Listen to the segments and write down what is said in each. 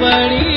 ಕಾವಳಿ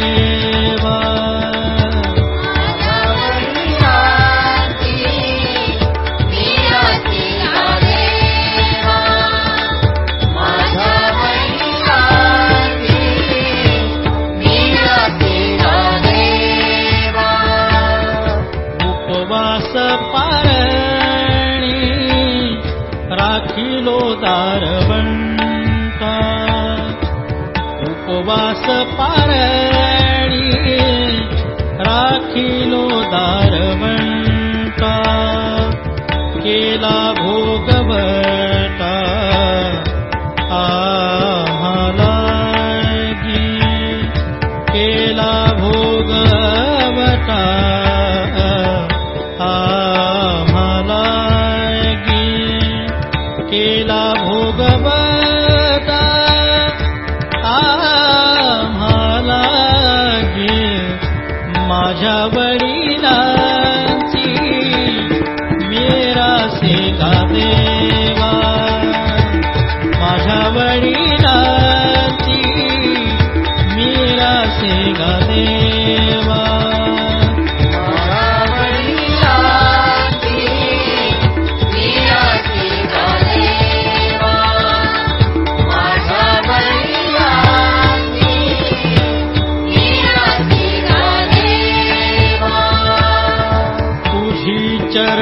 देवा वास पारणी राखिलो दारवंता केला भोगवता आहालागी केला भोगवता आहालागी केला भोगवता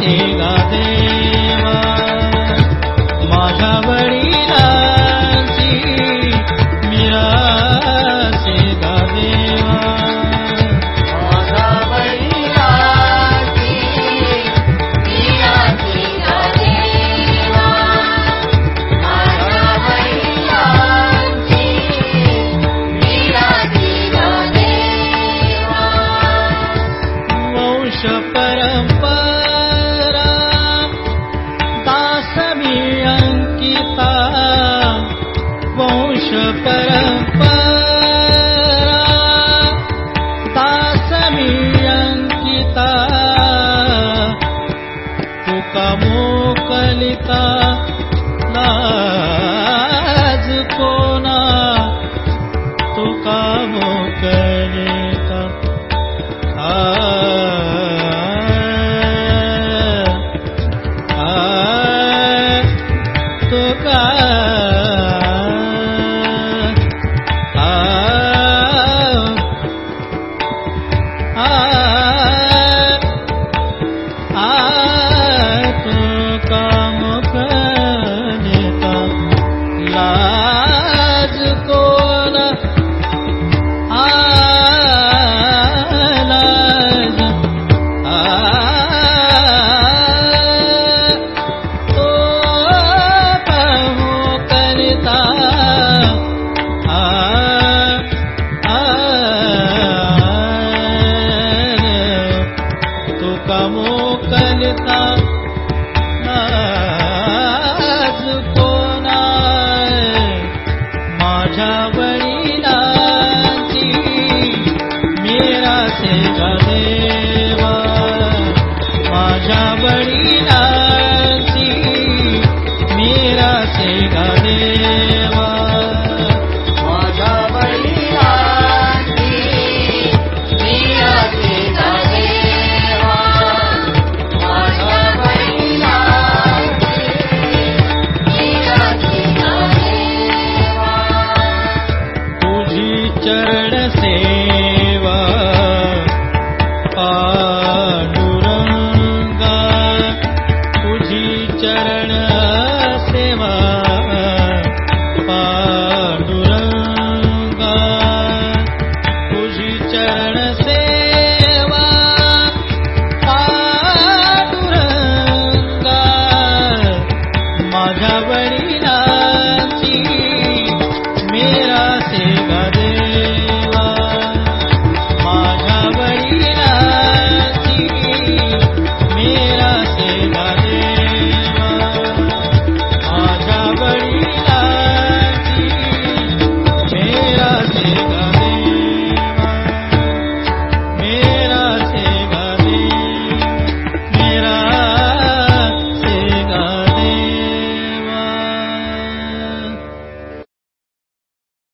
देवा मा का वो करेगा आ, आ, आ, तो का तो को